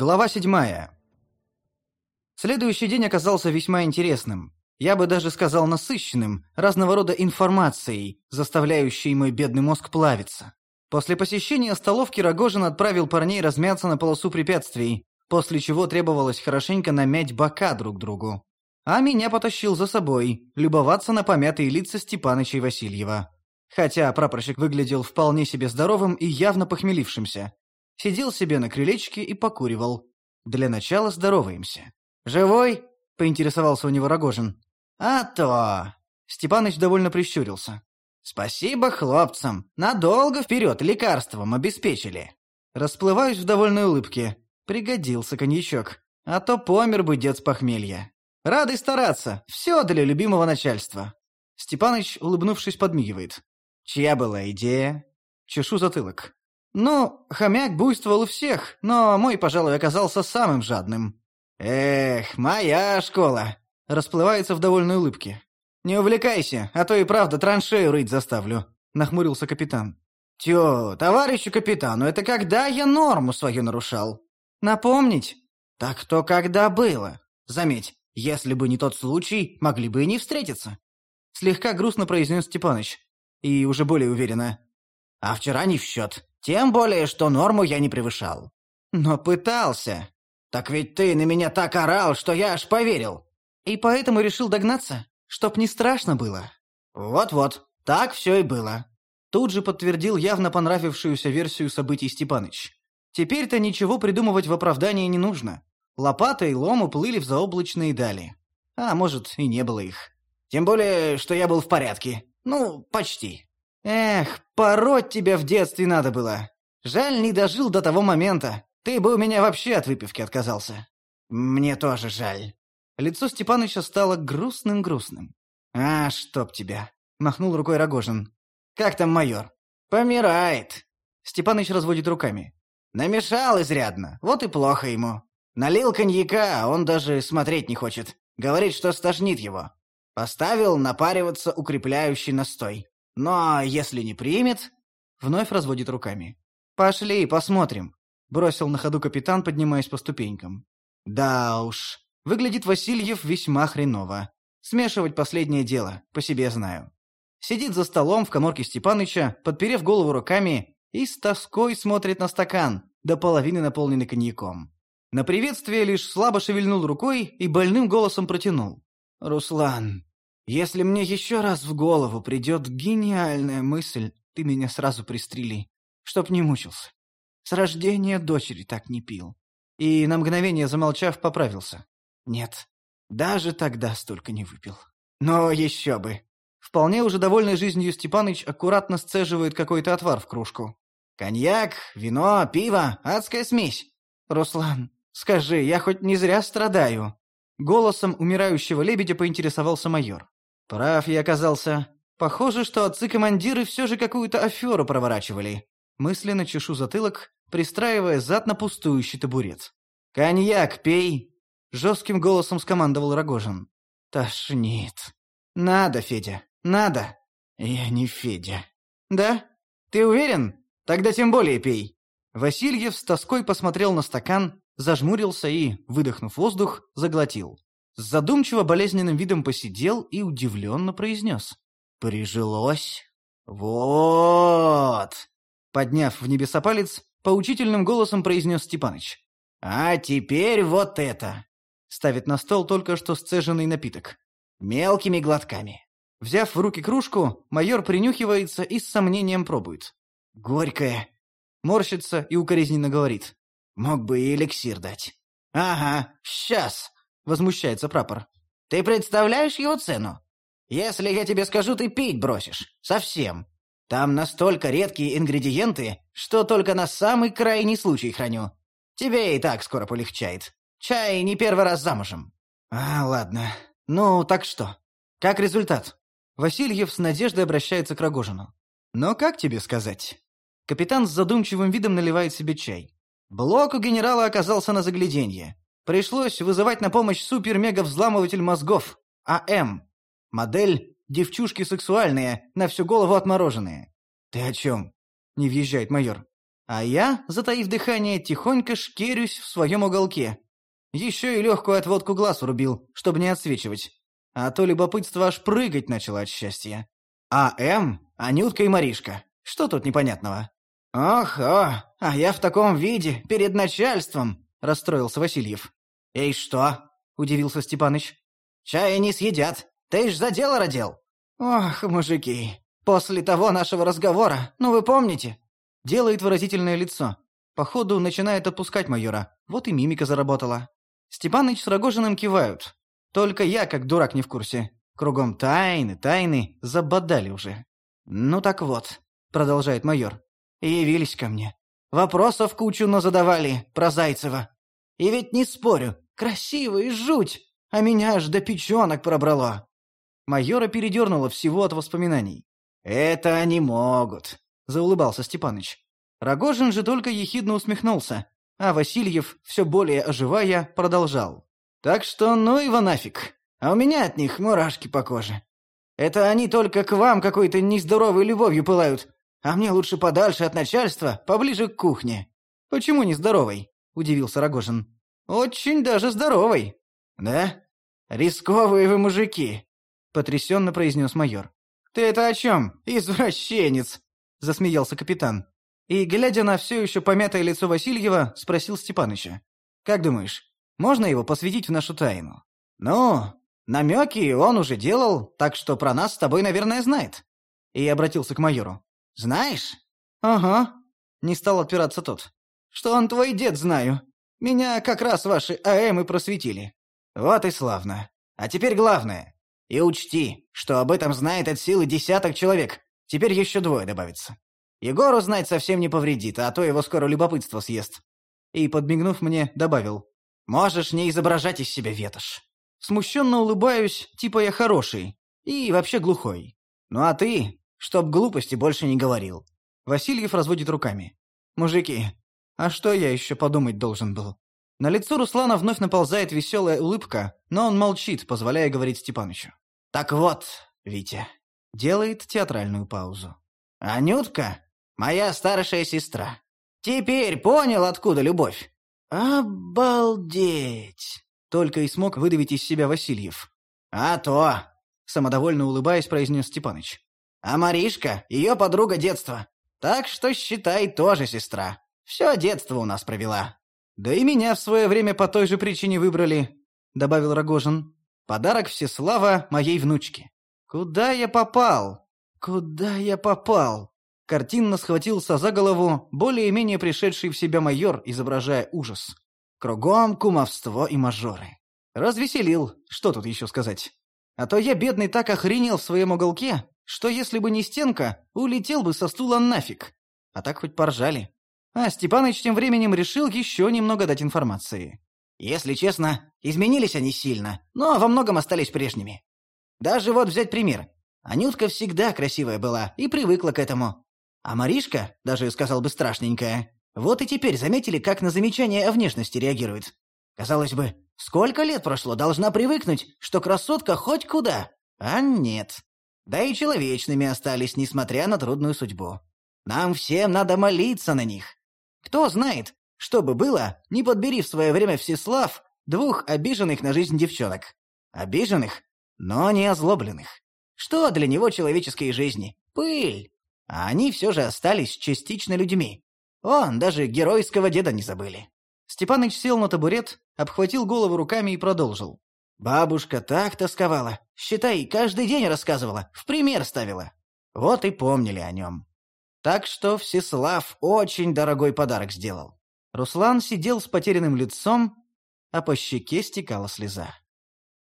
Глава седьмая. Следующий день оказался весьма интересным. Я бы даже сказал насыщенным, разного рода информацией, заставляющей мой бедный мозг плавиться. После посещения столовки Рогожин отправил парней размяться на полосу препятствий, после чего требовалось хорошенько намять бока друг другу. А меня потащил за собой, любоваться на помятые лица Степаныча и Васильева. Хотя прапорщик выглядел вполне себе здоровым и явно похмелившимся. Сидел себе на крылечке и покуривал. Для начала здороваемся. «Живой?» — поинтересовался у него Рогожин. «А то!» — Степаныч довольно прищурился. «Спасибо хлопцам. Надолго вперед лекарством обеспечили». Расплываюсь в довольной улыбке. Пригодился коньячок. А то помер бы дед с похмелья. Рады стараться. Все для любимого начальства. Степаныч, улыбнувшись, подмигивает. Чья была идея? Чешу затылок. Ну, хомяк буйствовал у всех, но мой, пожалуй, оказался самым жадным. Эх, моя школа. Расплывается в довольной улыбке. Не увлекайся, а то и правда траншею рыть заставлю, нахмурился капитан. Тё, товарищу капитану, это когда я норму свою нарушал? Напомнить? Так то когда было. Заметь, если бы не тот случай, могли бы и не встретиться. Слегка грустно произнес Степаныч. И уже более уверенно. А вчера не в счет. Тем более, что норму я не превышал. Но пытался. Так ведь ты на меня так орал, что я аж поверил. И поэтому решил догнаться, чтоб не страшно было. Вот-вот, так все и было. Тут же подтвердил явно понравившуюся версию событий Степаныч. Теперь-то ничего придумывать в оправдании не нужно. Лопата и лом уплыли в заоблачные дали. А может, и не было их. Тем более, что я был в порядке. Ну, почти. Эх, пороть тебя в детстве надо было. Жаль, не дожил до того момента. Ты бы у меня вообще от выпивки отказался. Мне тоже жаль. Лицо Степаныча стало грустным-грустным. А, чтоб тебя. Махнул рукой Рогожин. Как там майор? Помирает. Степаныч разводит руками. Намешал изрядно, вот и плохо ему. Налил коньяка, а он даже смотреть не хочет. Говорит, что стошнит его. Поставил напариваться укрепляющий настой. Но если не примет...» Вновь разводит руками. «Пошли, посмотрим», — бросил на ходу капитан, поднимаясь по ступенькам. «Да уж, выглядит Васильев весьма хреново. Смешивать последнее дело, по себе знаю». Сидит за столом в коморке Степаныча, подперев голову руками, и с тоской смотрит на стакан, до половины наполненный коньяком. На приветствие лишь слабо шевельнул рукой и больным голосом протянул. «Руслан, если мне еще раз в голову придет гениальная мысль, ты меня сразу пристрели, чтоб не мучился. С рождения дочери так не пил. И на мгновение замолчав, поправился. Нет, даже тогда столько не выпил. Но еще бы. Вполне уже довольный жизнью Степаныч аккуратно сцеживает какой-то отвар в кружку. Коньяк, вино, пиво, адская смесь. Руслан, скажи, я хоть не зря страдаю? Голосом умирающего лебедя поинтересовался майор. Прав я оказался. Похоже, что отцы-командиры все же какую-то аферу проворачивали. Мысленно чешу затылок, пристраивая зад на пустующий табурет. «Коньяк пей!» — жестким голосом скомандовал Рогожин. «Тошнит. Надо, Федя, надо!» «Я не Федя». «Да? Ты уверен? Тогда тем более пей!» Васильев с тоской посмотрел на стакан, зажмурился и, выдохнув воздух, заглотил. С задумчиво болезненным видом посидел и удивленно произнес. «Прижилось? Вот!» Подняв в небеса палец, поучительным голосом произнес Степаныч. «А теперь вот это!» Ставит на стол только что сцеженный напиток. Мелкими глотками. Взяв в руки кружку, майор принюхивается и с сомнением пробует. «Горькое!» Морщится и укоризненно говорит. «Мог бы и эликсир дать». «Ага, сейчас!» возмущается прапор. «Ты представляешь его цену? Если я тебе скажу, ты пить бросишь. Совсем. Там настолько редкие ингредиенты, что только на самый крайний случай храню. Тебе и так скоро полегчает. Чай не первый раз замужем». «А, ладно. Ну, так что? Как результат?» Васильев с надеждой обращается к Рогожину. «Но как тебе сказать?» Капитан с задумчивым видом наливает себе чай. Блок у генерала оказался на загляденье. Пришлось вызывать на помощь супер-мега-взламыватель мозгов, АМ. Модель «Девчушки сексуальные, на всю голову отмороженные». «Ты о чем?» — не въезжает майор. А я, затаив дыхание, тихонько шкерюсь в своем уголке. Еще и легкую отводку глаз урубил, чтобы не отсвечивать. А то любопытство аж прыгать начало от счастья. А М, Анютка и Маришка. Что тут непонятного? «Ох, о, а я в таком виде, перед начальством!» — расстроился Васильев. «И что?» — удивился Степаныч. «Чая не съедят. Ты ж за дело родил!» «Ох, мужики, после того нашего разговора, ну вы помните?» Делает выразительное лицо. Походу, начинает отпускать майора. Вот и мимика заработала. Степаныч с Рогожиным кивают. Только я, как дурак, не в курсе. Кругом тайны, тайны, забодали уже. «Ну так вот», — продолжает майор. «Явились ко мне. Вопросов кучу назадавали про Зайцева. И ведь не спорю, красивый жуть, а меня аж до печенок пробрало». Майора передернуло всего от воспоминаний. «Это они могут», — заулыбался Степаныч. Рогожин же только ехидно усмехнулся, а Васильев, все более оживая, продолжал. «Так что ну его нафиг, а у меня от них мурашки по коже. Это они только к вам какой-то нездоровой любовью пылают, а мне лучше подальше от начальства, поближе к кухне». «Почему нездоровой?» – удивился Рогожин. «Очень даже здоровой». «Да? Рисковые вы мужики», – потрясенно произнес майор. «Ты это о чем, извращенец?» – засмеялся капитан. И, глядя на все еще помятое лицо Васильева, спросил Степаныча. «Как думаешь, можно его посвятить в нашу тайну?» «Ну, намеки он уже делал, так что про нас с тобой, наверное, знает». И обратился к майору. «Знаешь?» «Ага», — не стал отпираться тот. «Что он твой дед знаю. Меня как раз ваши АМ и просветили». «Вот и славно. А теперь главное. И учти, что об этом знает от силы десяток человек. Теперь еще двое добавится. Егору знать совсем не повредит, а то его скоро любопытство съест». И, подмигнув мне, добавил. «Можешь не изображать из себя ветошь». Смущенно улыбаюсь, типа я хороший. И вообще глухой. Ну а ты, чтоб глупости больше не говорил. Васильев разводит руками. «Мужики, а что я еще подумать должен был?» На лицо Руслана вновь наползает веселая улыбка, но он молчит, позволяя говорить Степанычу. «Так вот, Витя», — делает театральную паузу. «Анютка Моя старшая сестра. Теперь понял, откуда любовь? Обалдеть! Только и смог выдавить из себя Васильев. А то! Самодовольно улыбаясь, произнес Степаныч. А Маришка — ее подруга детства. Так что, считай, тоже сестра. Все детство у нас провела. Да и меня в свое время по той же причине выбрали, добавил Рогожин. Подарок Всеслава моей внучке. Куда я попал? Куда я попал? Картинно схватился за голову более-менее пришедший в себя майор, изображая ужас. Кругом кумовство и мажоры. Развеселил, что тут еще сказать. А то я, бедный, так охренел в своем уголке, что если бы не стенка, улетел бы со стула нафиг. А так хоть поржали. А Степаныч тем временем решил еще немного дать информации. Если честно, изменились они сильно, но во многом остались прежними. Даже вот взять пример. Анютка всегда красивая была и привыкла к этому. А Маришка, даже сказал бы страшненькая, вот и теперь заметили, как на замечания о внешности реагирует. Казалось бы, сколько лет прошло, должна привыкнуть, что красотка хоть куда. А нет. Да и человечными остались, несмотря на трудную судьбу. Нам всем надо молиться на них. Кто знает, что бы было, не подбери в свое время Всеслав двух обиженных на жизнь девчонок. Обиженных, но не озлобленных. Что для него человеческие жизни? Пыль а они все же остались частично людьми. Он, даже геройского деда не забыли. Степаныч сел на табурет, обхватил голову руками и продолжил. Бабушка так тосковала. Считай, каждый день рассказывала, в пример ставила. Вот и помнили о нем. Так что Всеслав очень дорогой подарок сделал. Руслан сидел с потерянным лицом, а по щеке стекала слеза.